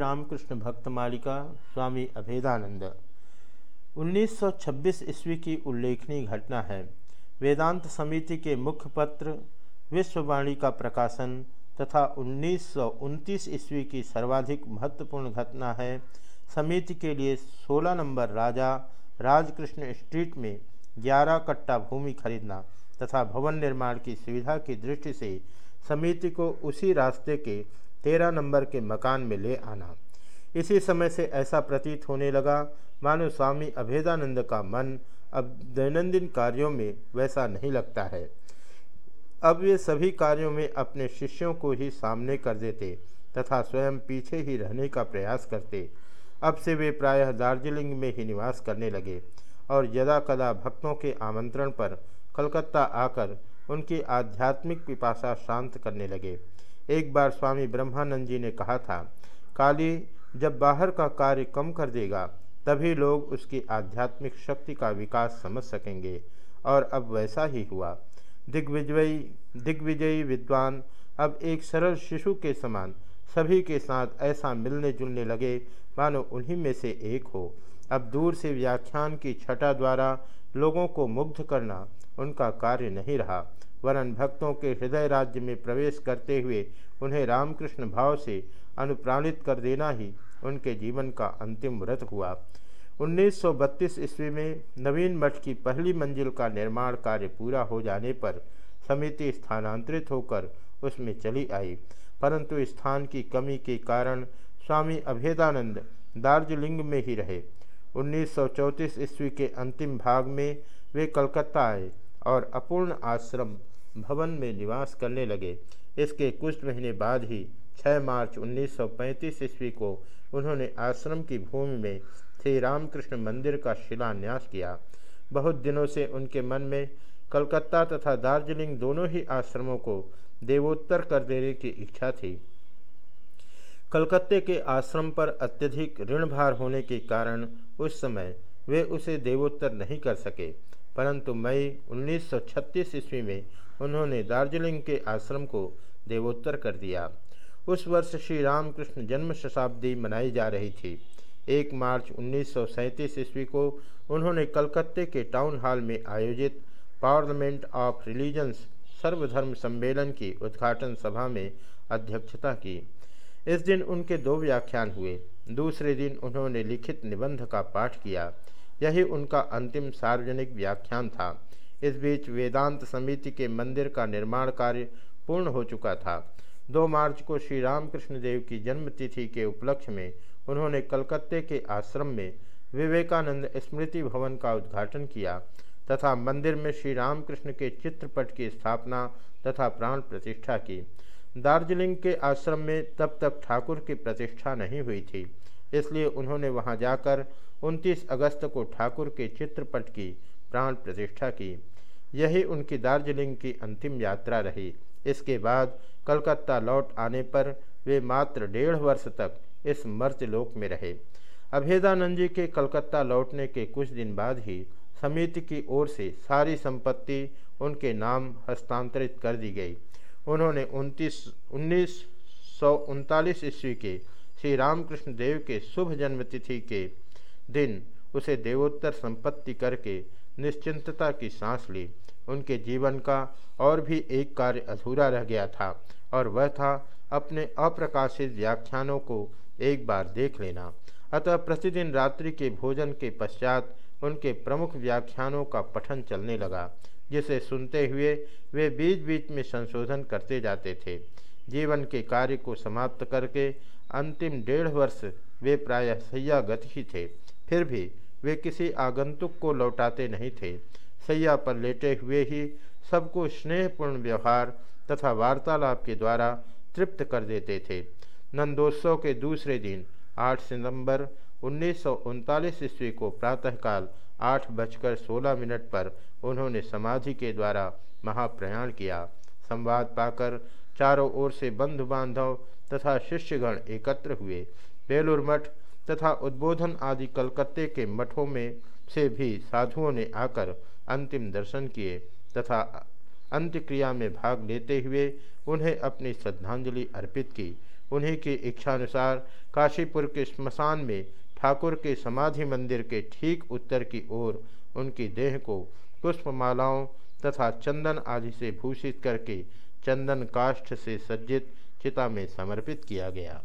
रामकृष्ण भक्त मालिका स्वामी अभेदानंद। 1926 ईस्वी की उल्लेखनीय घटना है। वेदांत समिति के मुख्य पत्र, विश्ववाणी का प्रकाशन तथा उन्नीस ईस्वी की सर्वाधिक महत्वपूर्ण घटना है। समिति के लिए 16 नंबर राजा राजकृष्ण स्ट्रीट में 11 कट्टा भूमि खरीदना तथा भवन निर्माण की सुविधा की दृष्टि से समिति को उसी रास्ते के तेरह नंबर के मकान में ले आना। इसी समय से ऐसा प्रतीत होने लगा, मानो स्वामी अभेदानंद का मन अब दैनंदिन कार्यों में वैसा नहीं लगता है। अब वे सभी कार्यों में अपने शिष्यों को ही सामने कर देते तथा स्वयं पीछे ही रहने का प्रयास करते। अब से वे प्रायः दार्जिलिंग में ही निवास करने लगे और यदा कदा भक्तों के आमंत्रण पर कलकत्ता आकर उनकी आध्यात्मिक पिपाशा शांत करने लगे। एक बार स्वामी ब्रह्मानंद जी ने कहा था, काली जब बाहर का कार्य कम कर देगा, तभी लोग उसकी आध्यात्मिक शक्ति का विकास समझ सकेंगे। और अब वैसा ही हुआ। दिग्विजयी दिग्विजयी विद्वान अब एक सरल शिशु के समान सभी के साथ ऐसा मिलने जुलने लगे, मानो उन्हीं में से एक हो। अब दूर से व्याख्यान की छटा द्वारा लोगों को मुग्ध करना उनका कार्य नहीं रहा। वरन भक्तों के हृदय राज्य में प्रवेश करते हुए उन्हें रामकृष्ण भाव से अनुप्राणित कर देना ही उनके जीवन का अंतिम व्रत हुआ। 1932 ईस्वी में नवीन मठ की पहली मंजिल का निर्माण कार्य पूरा हो जाने पर समिति स्थानांतरित होकर उसमें चली आई। परंतु स्थान की कमी के कारण स्वामी अभेदानंद दार्जिलिंग में ही रहे। 1934 ईस्वी के अंतिम भाग में वे कलकत्ता आए और अपूर्ण आश्रम भवन में निवास करने लगे। इसके कुछ महीने बाद ही 6 मार्च 1935 ईस्वी को उन्होंने आश्रम की भूमि में श्री रामकृष्ण मंदिर का शिलान्यास किया। बहुत दिनों से उनके मन में कलकत्ता तथा दार्जिलिंग दोनों ही आश्रमों को देवोत्तर कर देने की इच्छा थी। कलकत्ते के आश्रम पर अत्यधिक ऋणभार होने के कारण उस समय वे उसे देवोत्तर नहीं कर सके। परंतु मई 1936 ईस्वी में उन्होंने दार्जिलिंग के आश्रम को देवोत्तर कर दिया। उस वर्ष श्री रामकृष्ण जन्म शताब्दी मनाई जा रही थी। एक मार्च उन्नीस सौ सैंतीस ईस्वी को उन्होंने कलकत्ते के टाउन हॉल में आयोजित पार्लियामेंट ऑफ़ रिलीजन्स सर्वधर्म सम्मेलन की उद्घाटन सभा में अध्यक्षता की। इस दिन उनके दो व्याख्यान हुए। दूसरे दिन उन्होंने लिखित निबंध का पाठ किया। यही उनका अंतिम सार्वजनिक व्याख्यान था। इस बीच वेदांत समिति के मंदिर का निर्माण कार्य पूर्ण हो चुका था। दो मार्च को श्री रामकृष्ण देव की जन्मतिथि के उपलक्ष्य में उन्होंने कलकत्ते के आश्रम में विवेकानंद स्मृति भवन का उद्घाटन किया तथा मंदिर में श्री रामकृष्ण के चित्रपट की स्थापना तथा प्राण प्रतिष्ठा की। दार्जिलिंग के आश्रम में तब तक ठाकुर की प्रतिष्ठा नहीं हुई थी। इसलिए उन्होंने वहाँ जाकर 29 अगस्त को ठाकुर के चित्रपट की प्राण प्रतिष्ठा की। यही उनकी दार्जिलिंग की अंतिम यात्रा रही। इसके बाद कलकत्ता लौट आने पर वे मात्र डेढ़ वर्ष तक इस मर्त्यलोक में रहे। अभेदानंद जी के कलकत्ता लौटने के कुछ दिन बाद ही समिति की ओर से सारी संपत्ति उनके नाम हस्तांतरित कर दी गई। उन्होंने उनतीस, उन्नीस सौ ईस्वी के श्री रामकृष्ण देव के शुभ जन्मतिथि के दिन उसे देवोत्तर संपत्ति करके निश्चिंतता की सांस ली। उनके जीवन का और भी एक कार्य अधूरा रह गया था और वह था अपने अप्रकाशित व्याख्यानों को एक बार देख लेना। अतः प्रतिदिन रात्रि के भोजन के पश्चात उनके प्रमुख व्याख्यानों का पठन चलने लगा, जिसे सुनते हुए वे बीच बीच में संशोधन करते जाते थे। जीवन के कार्य को समाप्त करके अंतिम डेढ़ वर्ष वे प्रायः सैयागत ही थे। फिर भी वे किसी आगंतुक को लौटाते नहीं थे। सैया पर लेटे हुए ही सबको स्नेहपूर्ण व्यवहार तथा वार्तालाप के द्वारा तृप्त कर देते थे। नंदोत्सव के दूसरे दिन 8 सितंबर, उन्नीस सौ उनतालीस ईस्वी को प्रातःकाल आठ बजकर सोलह मिनट पर उन्होंने समाधि के द्वारा महाप्रयाण किया। संवाद पाकर चारों ओर से बंधु बांधव तथा शिष्यगण एकत्र हुए। बेलूर मठ तथा उद्बोधन आदि कलकत्ते के मठों में से भी साधुओं ने आकर अंतिम दर्शन किए तथा अंत्यक्रिया में भाग लेते हुए उन्हें अपनी श्रद्धांजलि अर्पित की। उन्हीं की इच्छानुसार काशीपुर के स्मशान में ठाकुर के समाधि मंदिर के ठीक उत्तर की ओर उनकी देह को पुष्पमालाओं तथा चंदन आदि से भूषित करके चंदन काष्ठ से सज्जित चिता में समर्पित किया गया।